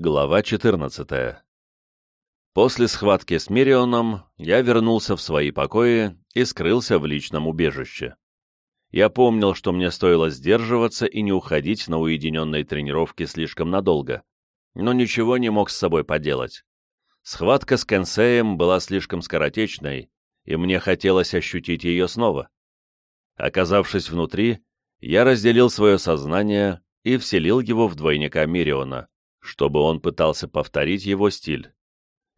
Глава 14 После схватки с Мирионом я вернулся в свои покои и скрылся в личном убежище. Я помнил, что мне стоило сдерживаться и не уходить на уединенные тренировки слишком надолго, но ничего не мог с собой поделать. Схватка с Кенсеем была слишком скоротечной, и мне хотелось ощутить ее снова. Оказавшись внутри, я разделил свое сознание и вселил его в двойника Мириона чтобы он пытался повторить его стиль.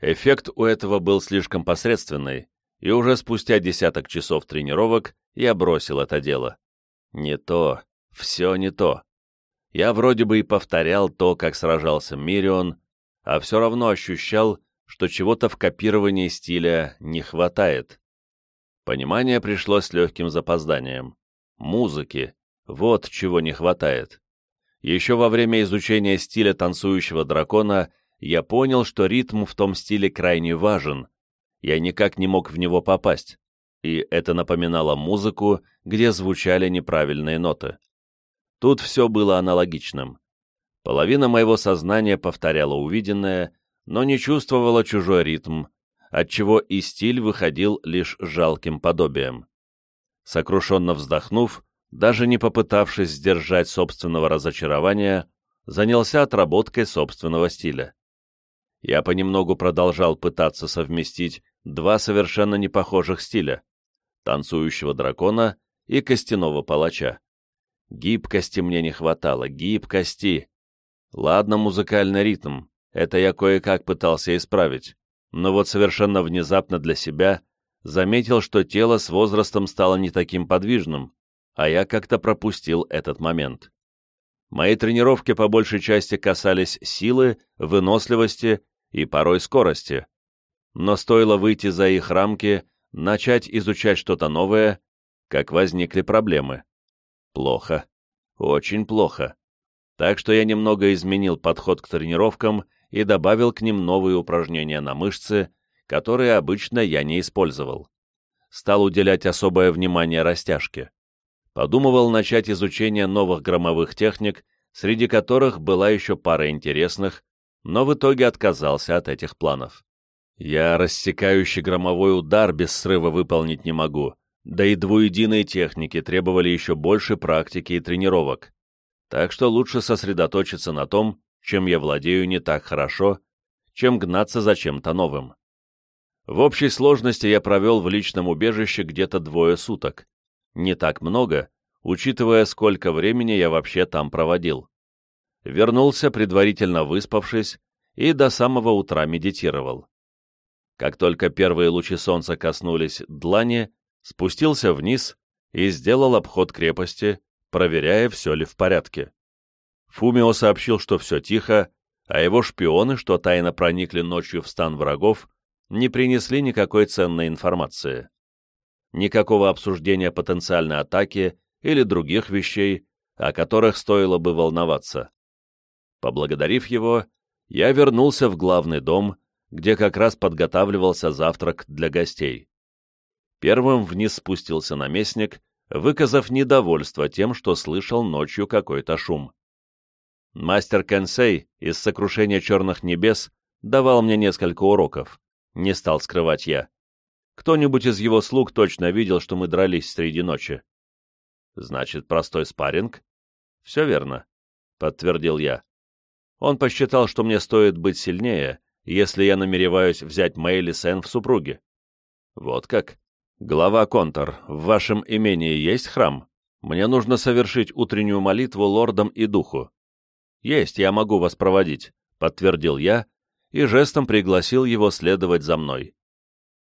Эффект у этого был слишком посредственный, и уже спустя десяток часов тренировок я бросил это дело. Не то, все не то. Я вроде бы и повторял то, как сражался Мирион, а все равно ощущал, что чего-то в копировании стиля не хватает. Понимание пришло с легким запозданием. Музыки. Вот чего не хватает. Еще во время изучения стиля танцующего дракона я понял, что ритм в том стиле крайне важен. Я никак не мог в него попасть. И это напоминало музыку, где звучали неправильные ноты. Тут все было аналогичным. Половина моего сознания повторяла увиденное, но не чувствовала чужой ритм, отчего и стиль выходил лишь жалким подобием. Сокрушенно вздохнув, даже не попытавшись сдержать собственного разочарования, занялся отработкой собственного стиля. Я понемногу продолжал пытаться совместить два совершенно непохожих стиля — танцующего дракона и костяного палача. Гибкости мне не хватало, гибкости. Ладно, музыкальный ритм, это я кое-как пытался исправить, но вот совершенно внезапно для себя заметил, что тело с возрастом стало не таким подвижным, а я как-то пропустил этот момент. Мои тренировки по большей части касались силы, выносливости и порой скорости. Но стоило выйти за их рамки, начать изучать что-то новое, как возникли проблемы. Плохо. Очень плохо. Так что я немного изменил подход к тренировкам и добавил к ним новые упражнения на мышцы, которые обычно я не использовал. Стал уделять особое внимание растяжке подумывал начать изучение новых громовых техник, среди которых была еще пара интересных, но в итоге отказался от этих планов. Я рассекающий громовой удар без срыва выполнить не могу, да и двуединые техники требовали еще больше практики и тренировок, так что лучше сосредоточиться на том, чем я владею не так хорошо, чем гнаться за чем-то новым. В общей сложности я провел в личном убежище где-то двое суток, не так много, учитывая, сколько времени я вообще там проводил. Вернулся, предварительно выспавшись, и до самого утра медитировал. Как только первые лучи солнца коснулись длани, спустился вниз и сделал обход крепости, проверяя, все ли в порядке. Фумио сообщил, что все тихо, а его шпионы, что тайно проникли ночью в стан врагов, не принесли никакой ценной информации никакого обсуждения потенциальной атаки или других вещей, о которых стоило бы волноваться. Поблагодарив его, я вернулся в главный дом, где как раз подготавливался завтрак для гостей. Первым вниз спустился наместник, выказав недовольство тем, что слышал ночью какой-то шум. Мастер Кенсей из «Сокрушения черных небес» давал мне несколько уроков, не стал скрывать я. Кто-нибудь из его слуг точно видел, что мы дрались среди ночи. Значит, простой спарринг? Все верно, подтвердил я. Он посчитал, что мне стоит быть сильнее, если я намереваюсь взять Мэйли Сен в супруги. Вот как? Глава Контор, в вашем имении есть храм? Мне нужно совершить утреннюю молитву лордам и духу. Есть, я могу вас проводить, подтвердил я и жестом пригласил его следовать за мной.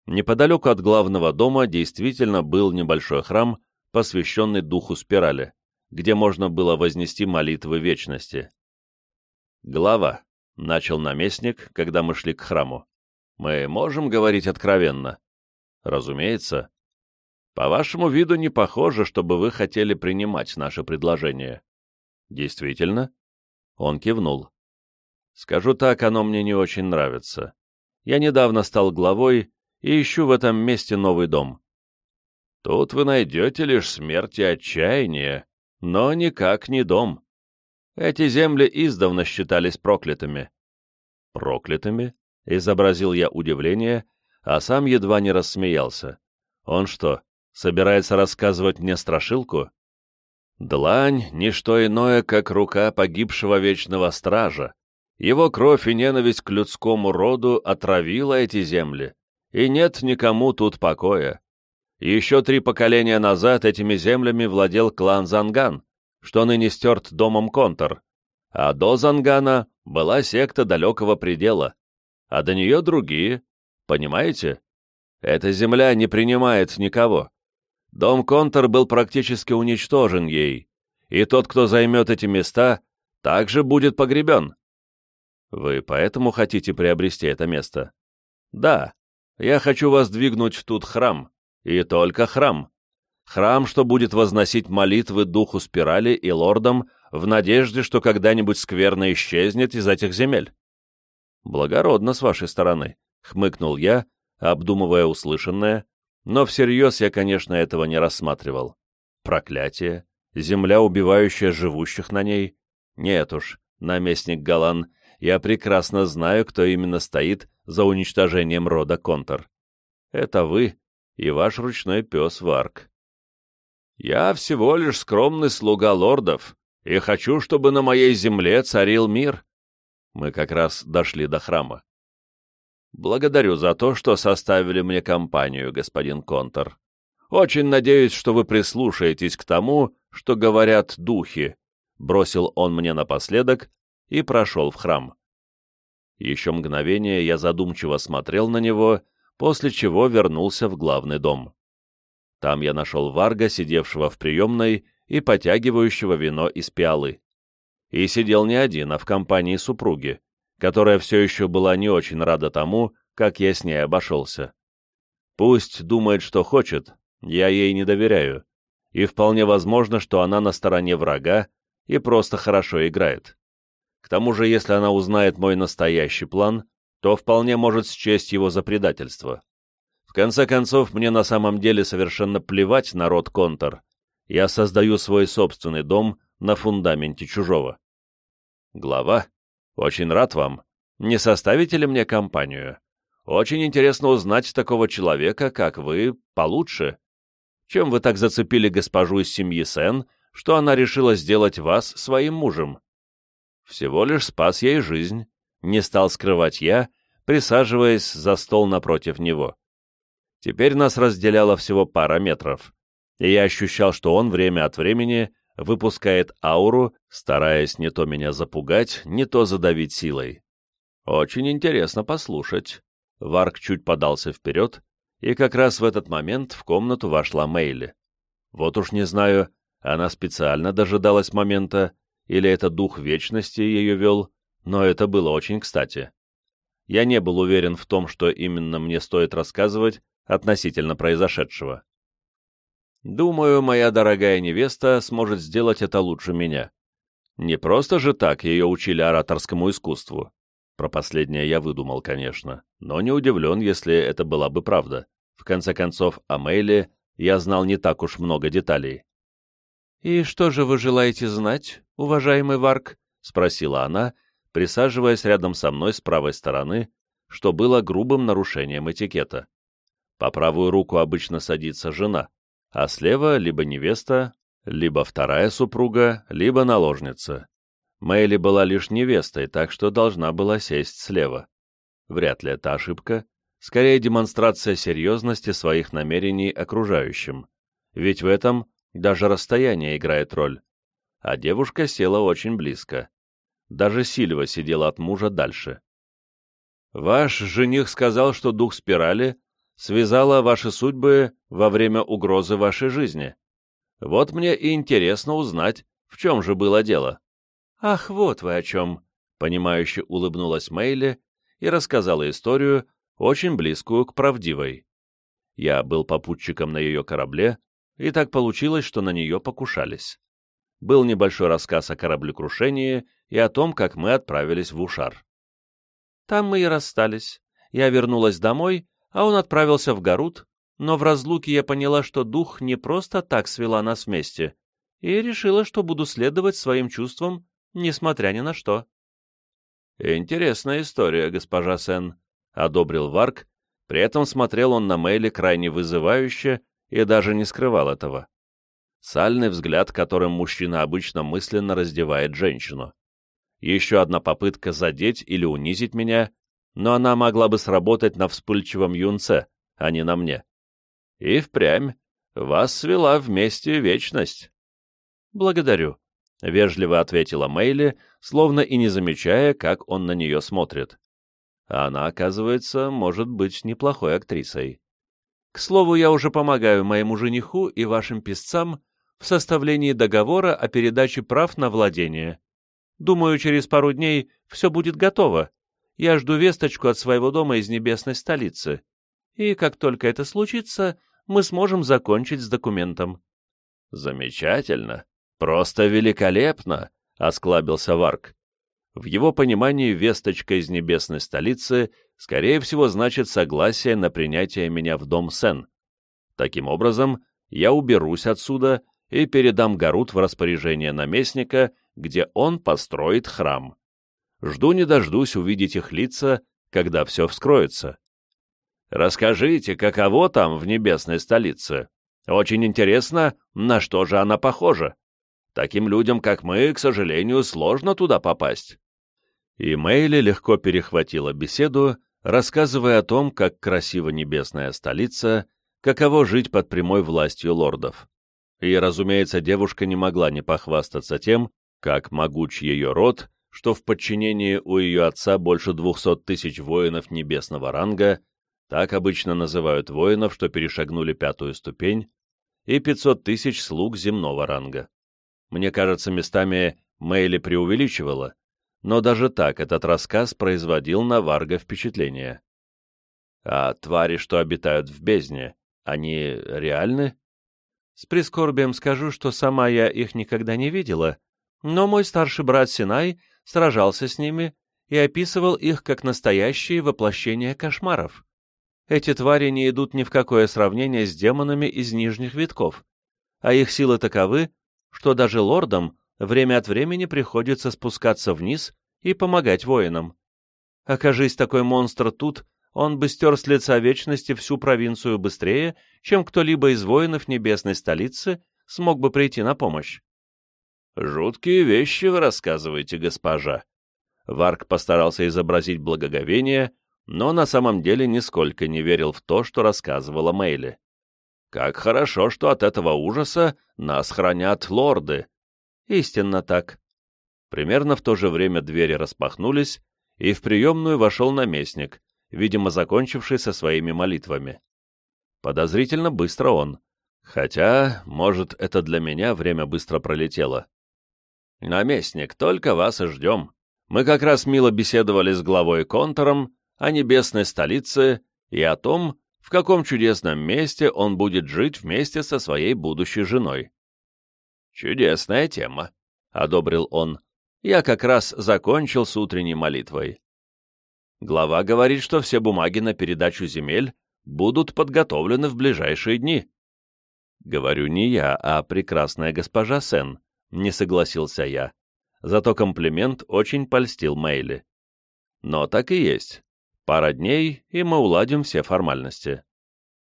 Неподалеку от главного дома действительно был небольшой храм, посвященный духу спирали, где можно было вознести молитвы вечности. «Глава», — начал наместник, когда мы шли к храму, — «мы можем говорить откровенно?» «Разумеется. По вашему виду не похоже, чтобы вы хотели принимать наше предложение». «Действительно?» Он кивнул. «Скажу так, оно мне не очень нравится. Я недавно стал главой и ищу в этом месте новый дом. Тут вы найдете лишь смерть и отчаяние, но никак не дом. Эти земли издавна считались проклятыми. Проклятыми? Изобразил я удивление, а сам едва не рассмеялся. Он что, собирается рассказывать мне страшилку? Длань — ничто иное, как рука погибшего вечного стража. Его кровь и ненависть к людскому роду отравила эти земли, и нет никому тут покоя. Еще три поколения назад этими землями владел клан Занган, что ныне стерт домом Контор, а до Зангана была секта далекого предела, а до нее другие, понимаете? Эта земля не принимает никого. Дом Контор был практически уничтожен ей, и тот, кто займет эти места, также будет погребен. Вы поэтому хотите приобрести это место? Да, я хочу воздвигнуть тут храм, и только храм. Храм, что будет возносить молитвы духу спирали и лордам в надежде, что когда-нибудь скверно исчезнет из этих земель. Благородно с вашей стороны, хмыкнул я, обдумывая услышанное, но всерьез я, конечно, этого не рассматривал. Проклятие, земля, убивающая живущих на ней. Нет уж, наместник Галан, я прекрасно знаю, кто именно стоит за уничтожением рода Контор. Это вы и ваш ручной пес Варк. Я всего лишь скромный слуга лордов, и хочу, чтобы на моей земле царил мир. Мы как раз дошли до храма. Благодарю за то, что составили мне компанию, господин Контор. Очень надеюсь, что вы прислушаетесь к тому, что говорят духи, бросил он мне напоследок и прошел в храм. Еще мгновение я задумчиво смотрел на него, после чего вернулся в главный дом. Там я нашел Варга, сидевшего в приемной и потягивающего вино из пиалы. И сидел не один, а в компании супруги, которая все еще была не очень рада тому, как я с ней обошелся. Пусть думает, что хочет, я ей не доверяю, и вполне возможно, что она на стороне врага и просто хорошо играет. Тому же, если она узнает мой настоящий план, то вполне может счесть его за предательство. В конце концов, мне на самом деле совершенно плевать на род Контор. Я создаю свой собственный дом на фундаменте чужого. Глава, очень рад вам. Не составите ли мне компанию? Очень интересно узнать такого человека, как вы, получше. Чем вы так зацепили госпожу из семьи Сен, что она решила сделать вас своим мужем? Всего лишь спас ей жизнь, не стал скрывать я, присаживаясь за стол напротив него. Теперь нас разделяло всего пара метров, и я ощущал, что он время от времени выпускает ауру, стараясь не то меня запугать, не то задавить силой. Очень интересно послушать. Варк чуть подался вперед, и как раз в этот момент в комнату вошла Мейли. Вот уж не знаю, она специально дожидалась момента, или это дух вечности ее вел, но это было очень кстати. Я не был уверен в том, что именно мне стоит рассказывать относительно произошедшего. Думаю, моя дорогая невеста сможет сделать это лучше меня. Не просто же так ее учили ораторскому искусству. Про последнее я выдумал, конечно, но не удивлен, если это была бы правда. В конце концов, о Мэйле я знал не так уж много деталей. «И что же вы желаете знать, уважаемый Варк?» — спросила она, присаживаясь рядом со мной с правой стороны, что было грубым нарушением этикета. По правую руку обычно садится жена, а слева либо невеста, либо вторая супруга, либо наложница. Мэйли была лишь невестой, так что должна была сесть слева. Вряд ли это ошибка, скорее демонстрация серьезности своих намерений окружающим. Ведь в этом даже расстояние играет роль. А девушка села очень близко. Даже Сильва сидела от мужа дальше. «Ваш жених сказал, что дух спирали связала ваши судьбы во время угрозы вашей жизни. Вот мне и интересно узнать, в чем же было дело». «Ах, вот вы о чем!» — понимающе улыбнулась Мейли и рассказала историю, очень близкую к правдивой. Я был попутчиком на ее корабле, и так получилось, что на нее покушались. Был небольшой рассказ о кораблекрушении и о том, как мы отправились в Ушар. Там мы и расстались. Я вернулась домой, а он отправился в Гарут, но в разлуке я поняла, что дух не просто так свела нас вместе, и решила, что буду следовать своим чувствам, несмотря ни на что. «Интересная история, госпожа Сен», — одобрил Варк, при этом смотрел он на Мэйли крайне вызывающе и даже не скрывал этого. Сальный взгляд, которым мужчина обычно мысленно раздевает женщину. Еще одна попытка задеть или унизить меня, но она могла бы сработать на вспыльчивом юнце, а не на мне. И впрямь, вас свела вместе вечность. Благодарю, — вежливо ответила Мэйли, словно и не замечая, как он на нее смотрит. Она, оказывается, может быть неплохой актрисой. К слову, я уже помогаю моему жениху и вашим писцам в составлении договора о передаче прав на владение. Думаю, через пару дней все будет готово. Я жду весточку от своего дома из небесной столицы. И как только это случится, мы сможем закончить с документом». «Замечательно! Просто великолепно!» — осклабился Варк. В его понимании весточка из небесной столицы, скорее всего, значит согласие на принятие меня в дом Сен. Таким образом, я уберусь отсюда и передам Гарут в распоряжение наместника, где он построит храм. Жду не дождусь увидеть их лица, когда все вскроется. Расскажите, каково там в небесной столице? Очень интересно, на что же она похожа. Таким людям, как мы, к сожалению, сложно туда попасть. И Мэйли легко перехватила беседу, рассказывая о том, как красива небесная столица, каково жить под прямой властью лордов. И, разумеется, девушка не могла не похвастаться тем, как могуч ее род, что в подчинении у ее отца больше двухсот тысяч воинов небесного ранга, так обычно называют воинов, что перешагнули пятую ступень, и 500 тысяч слуг земного ранга. Мне кажется, местами Мэйли преувеличивала, но даже так этот рассказ производил на Варга впечатление. А твари, что обитают в бездне, они реальны? С прискорбием скажу, что сама я их никогда не видела, но мой старший брат Синай сражался с ними и описывал их как настоящие воплощения кошмаров. Эти твари не идут ни в какое сравнение с демонами из нижних витков, а их силы таковы, что даже лордам время от времени приходится спускаться вниз и помогать воинам. Окажись такой монстр тут, он бы стер с лица вечности всю провинцию быстрее, чем кто-либо из воинов небесной столицы смог бы прийти на помощь. «Жуткие вещи вы рассказываете, госпожа». Варк постарался изобразить благоговение, но на самом деле нисколько не верил в то, что рассказывала Мэйли. «Как хорошо, что от этого ужаса нас хранят лорды!» «Истинно так». Примерно в то же время двери распахнулись, и в приемную вошел наместник, видимо, закончивший со своими молитвами. Подозрительно быстро он, хотя, может, это для меня время быстро пролетело. «Наместник, только вас и ждем. Мы как раз мило беседовали с главой Контором, о небесной столице и о том, в каком чудесном месте он будет жить вместе со своей будущей женой. «Чудесная тема», — одобрил он. «Я как раз закончил с утренней молитвой». Глава говорит, что все бумаги на передачу земель будут подготовлены в ближайшие дни. Говорю не я, а прекрасная госпожа Сен, не согласился я. Зато комплимент очень польстил Мэйли. Но так и есть. Пара дней, и мы уладим все формальности».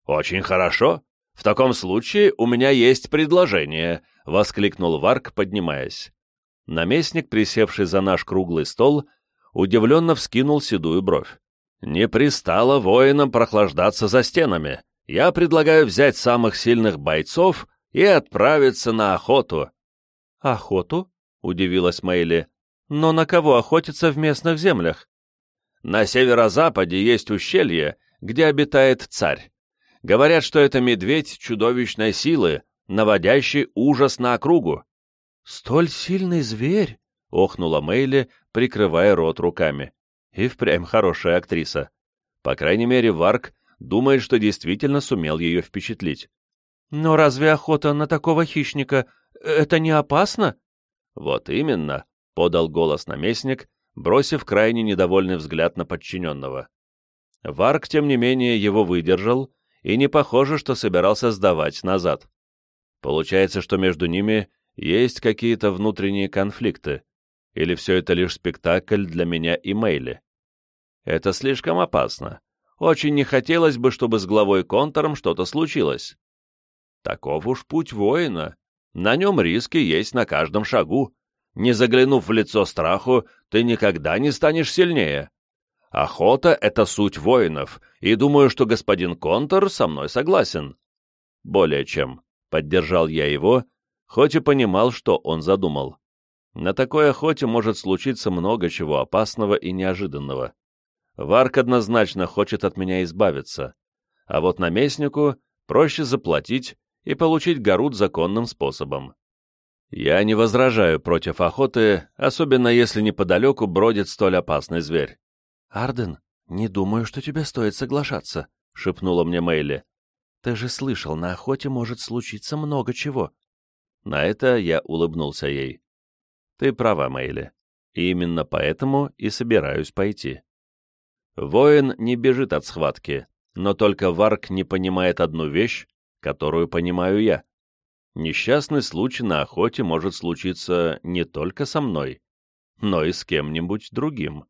«Очень хорошо. В таком случае у меня есть предложение», — воскликнул Варк, поднимаясь. Наместник, присевший за наш круглый стол, удивленно вскинул седую бровь. «Не пристало воинам прохлаждаться за стенами. Я предлагаю взять самых сильных бойцов и отправиться на охоту». «Охоту?» — удивилась Мэйли. «Но на кого охотиться в местных землях?» На северо-западе есть ущелье, где обитает царь. Говорят, что это медведь чудовищной силы, наводящий ужас на округу. «Столь сильный зверь!» — охнула Мэйли, прикрывая рот руками. И впрямь хорошая актриса. По крайней мере, Варк думает, что действительно сумел ее впечатлить. «Но разве охота на такого хищника — это не опасно?» «Вот именно», — подал голос наместник, бросив крайне недовольный взгляд на подчиненного. Варк, тем не менее, его выдержал, и не похоже, что собирался сдавать назад. Получается, что между ними есть какие-то внутренние конфликты, Или все это лишь спектакль для меня и Мэйли? Это слишком опасно. Очень не хотелось бы, чтобы с главой Контором что-то случилось. Таков уж путь воина. На нем риски есть на каждом шагу. Не заглянув в лицо страху, ты никогда не станешь сильнее. Охота — это суть воинов, и думаю, что господин Контор со мной согласен. Более чем. Поддержал я его, хоть и понимал, что он задумал. На такой охоте может случиться много чего опасного и неожиданного. Варк однозначно хочет от меня избавиться, а вот наместнику проще заплатить и получить горут законным способом. Я не возражаю против охоты, особенно если неподалеку бродит столь опасный зверь. «Арден, не думаю, что тебе стоит соглашаться», — шепнула мне Мэйли. «Ты же слышал, на охоте может случиться много чего». На это я улыбнулся ей. «Ты права, Мэйли. И именно поэтому и собираюсь пойти». Воин не бежит от схватки, но только Варк не понимает одну вещь, которую понимаю я. Несчастный случай на охоте может случиться не только со мной, но и с кем-нибудь другим.